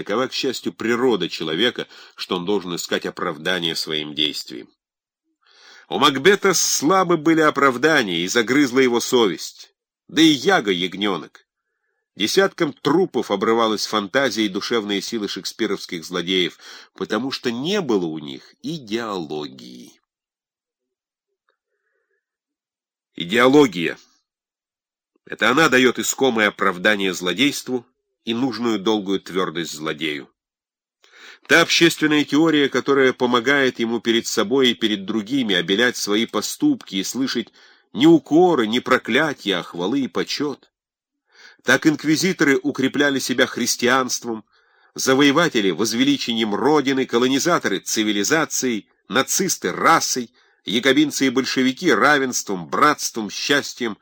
Такова, к счастью, природа человека, что он должен искать оправдание своим действиям. У Макбета слабы были оправдания, и загрызла его совесть. Да и Яга ягненок. Десяткам трупов обрывалась фантазия и душевные силы шекспировских злодеев, потому что не было у них идеологии. Идеология. Это она дает искомое оправдание злодейству и нужную долгую твердость злодею. Та общественная теория, которая помогает ему перед собой и перед другими обелять свои поступки и слышать ни укоры, ни проклятия, а хвалы и почет. Так инквизиторы укрепляли себя христианством, завоеватели — возвеличением Родины, колонизаторы — цивилизацией, нацисты — расой, якобинцы и большевики — равенством, братством, счастьем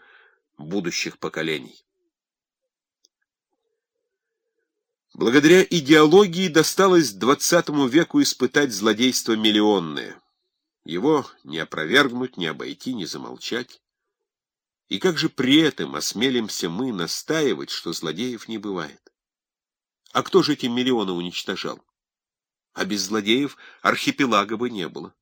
будущих поколений. Благодаря идеологии досталось XX веку испытать злодейство миллионное. Его не опровергнуть, не обойти, не замолчать. И как же при этом осмелимся мы настаивать, что злодеев не бывает? А кто же эти миллионы уничтожал? А без злодеев архипелага бы не было.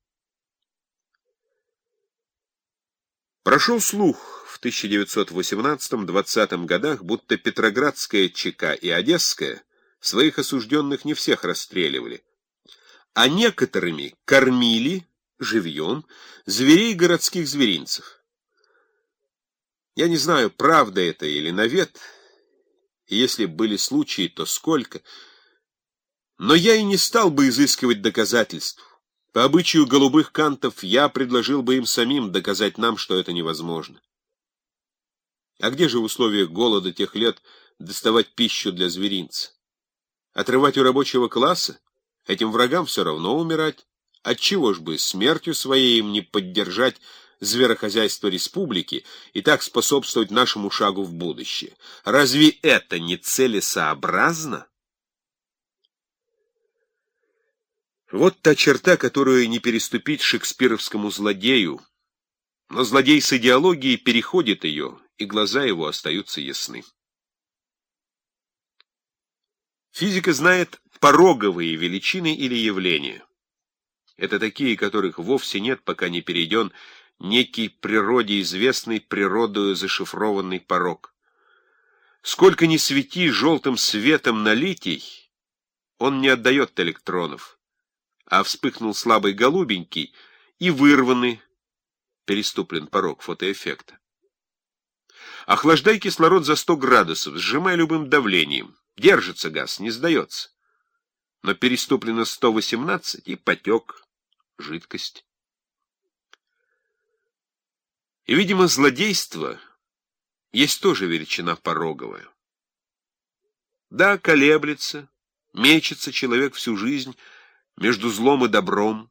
Прошел слух в 1918-20 годах, будто Петроградская ЧК и Одесская Своих осужденных не всех расстреливали, а некоторыми кормили живьем зверей городских зверинцев. Я не знаю, правда это или навет, если были случаи, то сколько, но я и не стал бы изыскивать доказательств. По обычаю голубых кантов я предложил бы им самим доказать нам, что это невозможно. А где же в условиях голода тех лет доставать пищу для зверинца? Отрывать у рабочего класса? Этим врагам все равно умирать. Отчего ж бы смертью своей им не поддержать зверохозяйство республики и так способствовать нашему шагу в будущее? Разве это не целесообразно? Вот та черта, которую не переступить шекспировскому злодею. Но злодей с идеологией переходит ее, и глаза его остаются ясны. Физика знает пороговые величины или явления. Это такие, которых вовсе нет, пока не перейден некий природе известный природою зашифрованный порог. Сколько ни свети желтым светом на литий, он не отдает электронов, а вспыхнул слабый голубенький и вырванный, переступлен порог фотоэффекта. Охлаждай кислород за 100 градусов, сжимай любым давлением. Держится газ, не сдается. Но переступлено 118 и потек жидкость. И, видимо, злодейство есть тоже величина пороговая. Да, колеблется, мечется человек всю жизнь между злом и добром,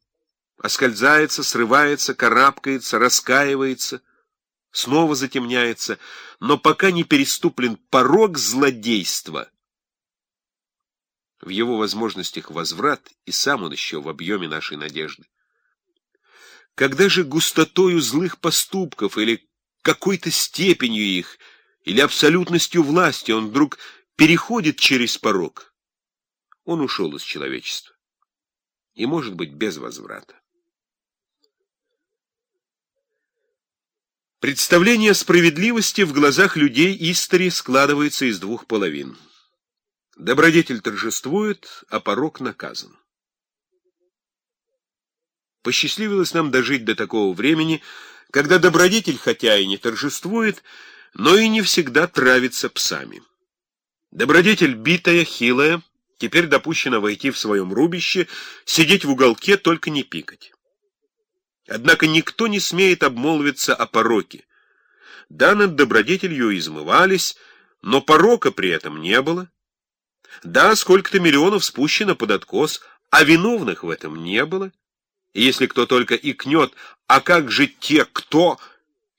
оскользается, срывается, карабкается, раскаивается, снова затемняется, но пока не переступлен порог злодейства — в его возможностях возврат, и сам он еще в объеме нашей надежды. Когда же густотою злых поступков или какой-то степенью их, или абсолютностью власти он вдруг переходит через порог, он ушел из человечества. И, может быть, без возврата. Представление справедливости в глазах людей истори складывается из двух половин. Добродетель торжествует, а порок наказан. Посчастливилось нам дожить до такого времени, когда добродетель хотя и не торжествует, но и не всегда травится псами. Добродетель битая, хилая, теперь допущена войти в своем рубище, сидеть в уголке, только не пикать. Однако никто не смеет обмолвиться о пороке. Да, над добродетелью измывались, но порока при этом не было. Да, сколько-то миллионов спущено под откос, а виновных в этом не было. Если кто только икнет, а как же те, кто...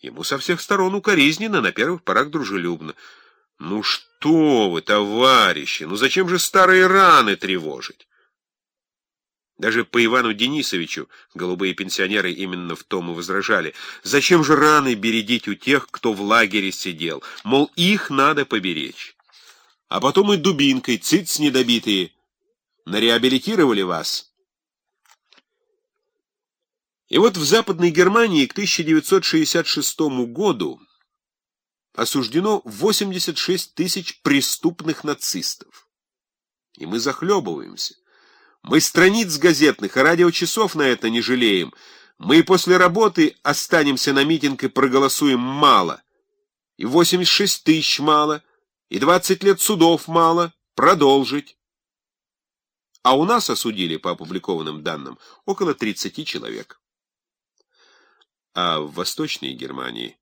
Ему со всех сторон укоризненно, на первых порах дружелюбно. Ну что вы, товарищи, ну зачем же старые раны тревожить? Даже по Ивану Денисовичу голубые пенсионеры именно в том и возражали. Зачем же раны бередить у тех, кто в лагере сидел? Мол, их надо поберечь а потом и дубинкой, циц недобитые. нареабилитировали вас. И вот в Западной Германии к 1966 году осуждено 86 тысяч преступных нацистов. И мы захлебываемся. Мы страниц газетных и радиочасов на это не жалеем. Мы после работы останемся на митинг и проголосуем мало. И 86 тысяч мало, и 20 лет судов мало. Продолжить. А у нас осудили, по опубликованным данным, около 30 человек. А в Восточной Германии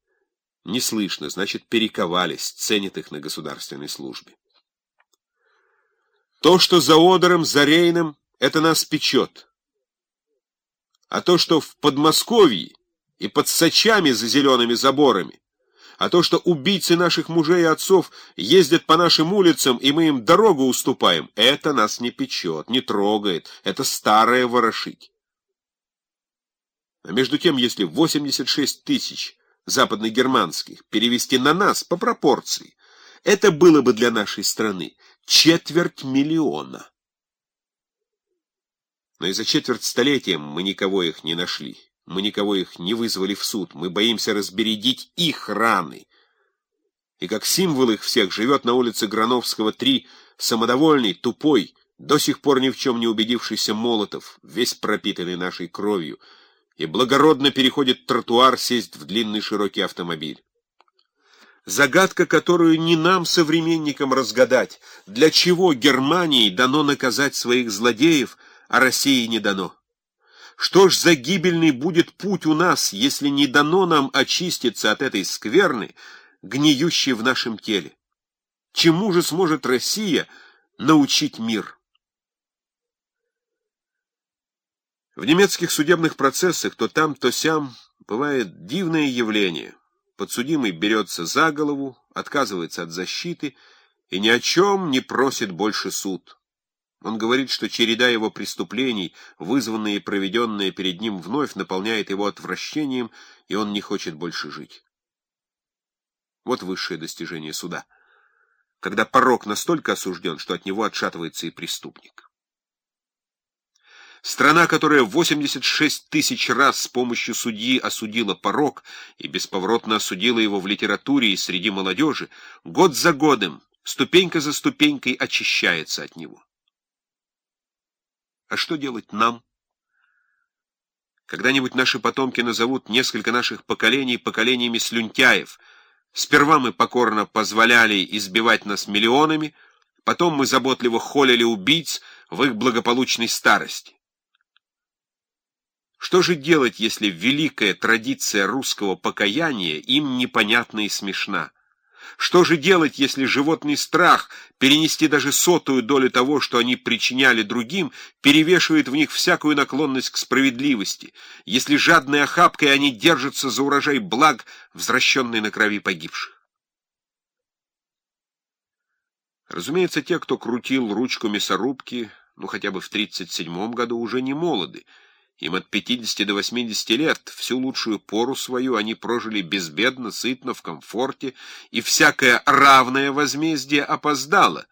не слышно, значит, перековались, ценят их на государственной службе. То, что за Одером, за Рейном, это нас печет. А то, что в Подмосковье и под Сачами за зелеными заборами, а то, что убийцы наших мужей и отцов ездят по нашим улицам, и мы им дорогу уступаем, это нас не печет, не трогает, это старое ворошить. А между тем, если 86 тысяч западногерманских перевести на нас по пропорции, это было бы для нашей страны четверть миллиона. Но и за четверть столетия мы никого их не нашли. Мы никого их не вызвали в суд. Мы боимся разбередить их раны. И как символ их всех живет на улице Грановского 3 самодовольный, тупой, до сих пор ни в чем не убедившийся Молотов, весь пропитанный нашей кровью, и благородно переходит тротуар сесть в длинный широкий автомобиль. Загадка, которую не нам, современникам, разгадать, для чего Германии дано наказать своих злодеев, а России не дано. Что ж за гибельный будет путь у нас, если не дано нам очиститься от этой скверны, гниющей в нашем теле? Чему же сможет Россия научить мир? В немецких судебных процессах то там, то сям бывает дивное явление. Подсудимый берется за голову, отказывается от защиты и ни о чем не просит больше суд. Он говорит, что череда его преступлений, вызванная и проведенная перед ним вновь, наполняет его отвращением, и он не хочет больше жить. Вот высшее достижение суда, когда порог настолько осужден, что от него отшатывается и преступник. Страна, которая 86 тысяч раз с помощью судьи осудила порог и бесповоротно осудила его в литературе и среди молодежи, год за годом, ступенька за ступенькой очищается от него. А что делать нам? Когда-нибудь наши потомки назовут несколько наших поколений поколениями слюнтяев. Сперва мы покорно позволяли избивать нас миллионами, потом мы заботливо холили убийц в их благополучной старости. Что же делать, если великая традиция русского покаяния им непонятна и смешна? Что же делать, если животный страх перенести даже сотую долю того, что они причиняли другим, перевешивает в них всякую наклонность к справедливости, если жадной охапкой они держатся за урожай благ, возвращенный на крови погибших? Разумеется, те, кто крутил ручку мясорубки, ну хотя бы в 37 году, уже не молоды, им от 50 до 80 лет, всю лучшую пору свою они прожили безбедно, сытно, в комфорте, и всякое равное возмездие опоздало,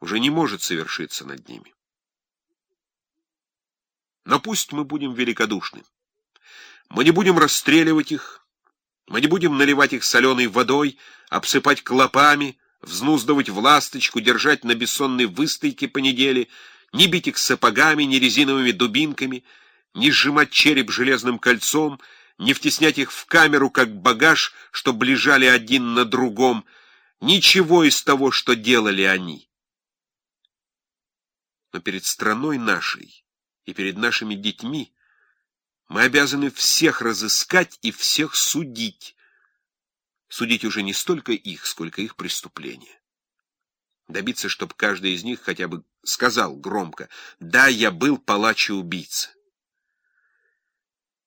уже не может совершиться над ними. Но пусть мы будем великодушны. Мы не будем расстреливать их, мы не будем наливать их соленой водой, обсыпать клопами, взнуздывать в ласточку, держать на бессонной выстойке по неделе — ни бить их сапогами, ни резиновыми дубинками, ни сжимать череп железным кольцом, ни втеснять их в камеру, как багаж, чтобы лежали один на другом. Ничего из того, что делали они. Но перед страной нашей и перед нашими детьми мы обязаны всех разыскать и всех судить. Судить уже не столько их, сколько их преступления добиться, чтобы каждый из них хотя бы сказал громко «Да, я был палач и убийца».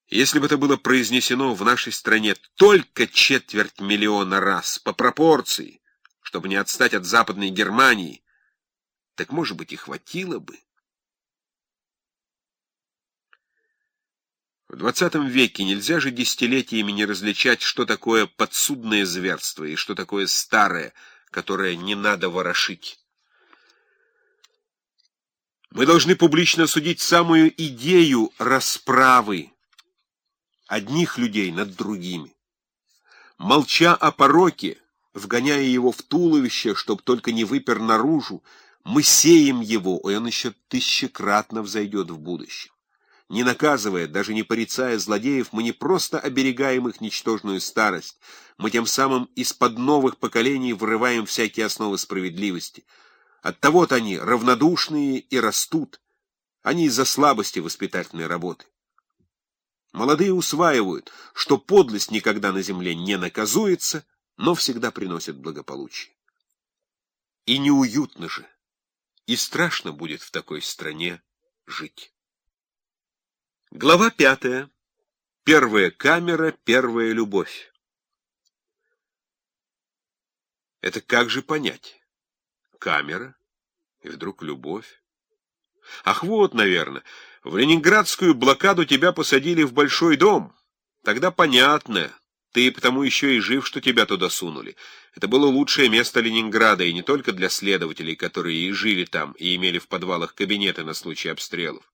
Если бы это было произнесено в нашей стране только четверть миллиона раз, по пропорции, чтобы не отстать от Западной Германии, так, может быть, и хватило бы. В двадцатом веке нельзя же десятилетиями не различать, что такое подсудное зверство и что такое старое, которое не надо ворошить. Мы должны публично осудить самую идею расправы одних людей над другими. Молча о пороке, вгоняя его в туловище, чтоб только не выпер наружу, мы сеем его, и он еще тысячекратно взойдет в будущем. Не наказывая, даже не порицая злодеев, мы не просто оберегаем их ничтожную старость, мы тем самым из-под новых поколений вырываем всякие основы справедливости. Оттого-то они равнодушные и растут, они из-за слабости воспитательной работы. Молодые усваивают, что подлость никогда на земле не наказуется, но всегда приносит благополучие. И неуютно же, и страшно будет в такой стране жить. Глава пятая. Первая камера, первая любовь. Это как же понять? Камера и вдруг любовь. Ах, вот, наверное, в ленинградскую блокаду тебя посадили в большой дом. Тогда понятно, ты потому еще и жив, что тебя туда сунули. Это было лучшее место Ленинграда, и не только для следователей, которые и жили там, и имели в подвалах кабинеты на случай обстрелов.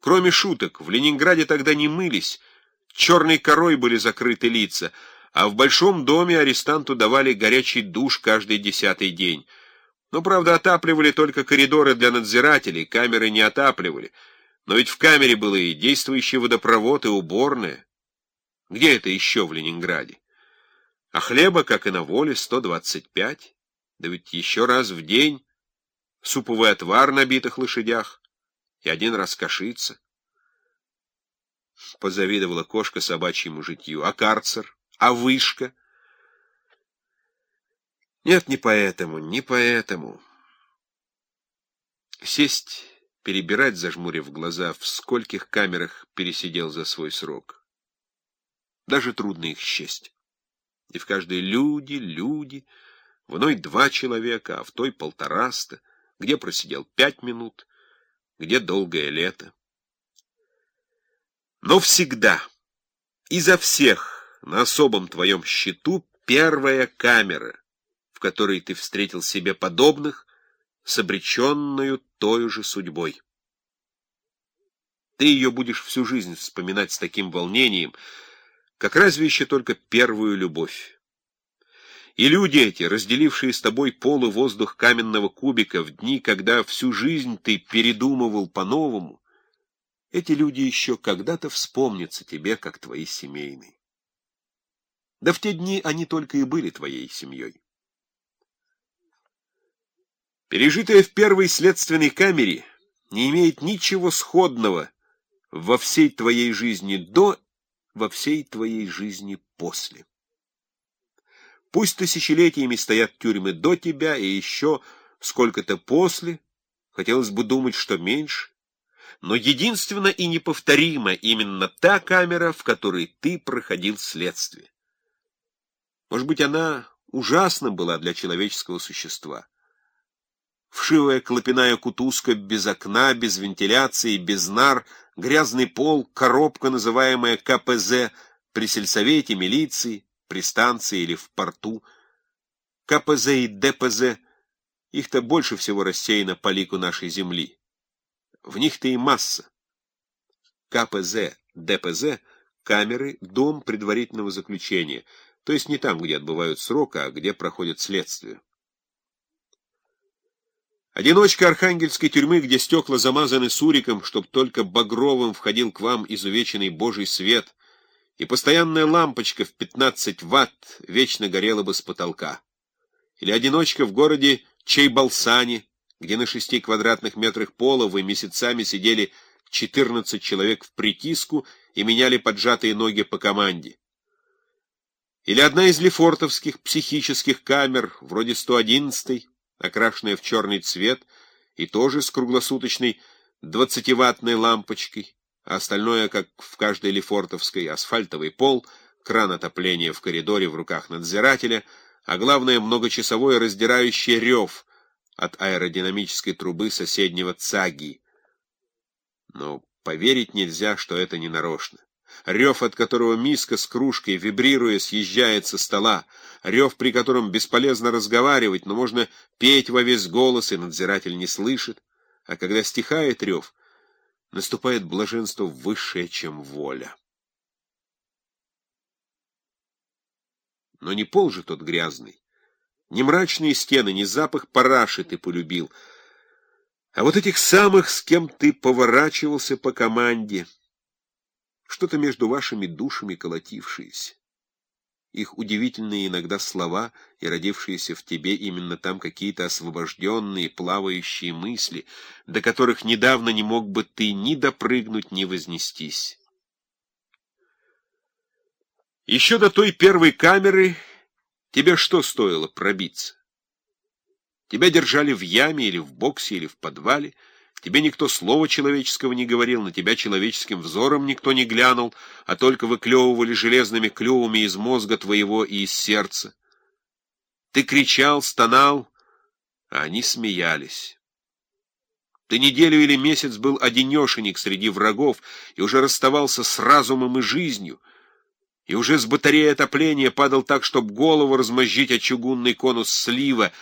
Кроме шуток, в Ленинграде тогда не мылись, черной корой были закрыты лица, а в большом доме арестанту давали горячий душ каждый десятый день. Но, правда, отапливали только коридоры для надзирателей, камеры не отапливали. Но ведь в камере было и действующий водопровод, и уборная. Где это еще в Ленинграде? А хлеба, как и на воле, 125. Да ведь еще раз в день суповый отвар на битых лошадях и один раз кашица. Позавидовала кошка собачьему житью. А карцер? А вышка? Нет, не поэтому, не поэтому. Сесть, перебирать, зажмурив глаза, в скольких камерах пересидел за свой срок. Даже трудно их счесть. И в каждой люди, люди, в иной два человека, а в той полтораста, где просидел пять минут, где долгое лето. Но всегда, изо всех, на особом твоем счету, первая камера, в которой ты встретил себе подобных, с обреченную той же судьбой. Ты ее будешь всю жизнь вспоминать с таким волнением, как разве еще только первую любовь. И люди эти, разделившие с тобой пол воздух каменного кубика в дни, когда всю жизнь ты передумывал по-новому, эти люди еще когда-то вспомнятся тебе, как твои семейные. Да в те дни они только и были твоей семьей. Пережитое в первой следственной камере не имеет ничего сходного во всей твоей жизни до, во всей твоей жизни после. Пусть тысячелетиями стоят тюрьмы до тебя и еще сколько-то после, хотелось бы думать, что меньше, но единственно и неповторимо именно та камера, в которой ты проходил следствие. Может быть, она ужасна была для человеческого существа. Вшивая клопяная кутузка без окна, без вентиляции, без нар, грязный пол, коробка, называемая КПЗ, при сельсовете, милиции, при станции или в порту. КПЗ и ДПЗ, их-то больше всего рассеяно по лику нашей земли. В них-то и масса. КПЗ, ДПЗ — камеры, дом предварительного заключения, то есть не там, где отбывают срок, а где проходит следствие. Одиночка архангельской тюрьмы, где стекла замазаны суриком, чтоб только багровым входил к вам изувеченный божий свет — и постоянная лампочка в 15 ватт вечно горела бы с потолка. Или одиночка в городе Чейбалсане, где на шести квадратных метрах пола вы месяцами сидели 14 человек в притиску и меняли поджатые ноги по команде. Или одна из лефортовских психических камер, вроде 111-й, окрашенная в черный цвет и тоже с круглосуточной 20-ваттной лампочкой а остальное, как в каждой лефортовской, асфальтовый пол, кран отопления в коридоре в руках надзирателя, а главное, многочасовой раздирающий рев от аэродинамической трубы соседнего ЦАГИ. Но поверить нельзя, что это не нарочно. Рев, от которого миска с кружкой, вибрируя, съезжает со стола. Рев, при котором бесполезно разговаривать, но можно петь во весь голос, и надзиратель не слышит. а когда стихает рев, наступает блаженство высшее, чем воля. Но не пол же тот грязный, ни мрачные стены, ни запах параши ты полюбил, а вот этих самых, с кем ты поворачивался по команде, что-то между вашими душами колотившееся их удивительные иногда слова и родившиеся в тебе именно там какие-то освобожденные, плавающие мысли, до которых недавно не мог бы ты ни допрыгнуть, ни вознестись. Еще до той первой камеры тебе что стоило пробиться? Тебя держали в яме или в боксе, или в подвале, Тебе никто слова человеческого не говорил, на тебя человеческим взором никто не глянул, а только выклевывали железными клювами из мозга твоего и из сердца. Ты кричал, стонал, а они смеялись. Ты неделю или месяц был одинешенек среди врагов и уже расставался с разумом и жизнью, и уже с батареи отопления падал так, чтоб голову размозжить о чугунный конус слива,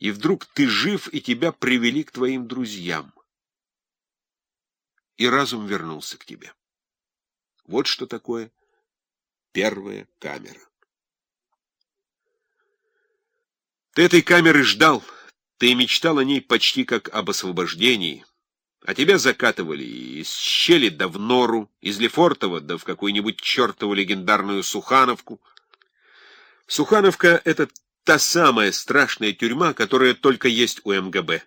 и вдруг ты жив, и тебя привели к твоим друзьям. И разум вернулся к тебе. Вот что такое первая камера. Ты этой камеры ждал, ты мечтал о ней почти как об освобождении, а тебя закатывали из щели да в нору, из Лефортова да в какую-нибудь чертову легендарную Сухановку. Сухановка — это та самая страшная тюрьма, которая только есть у МГБ.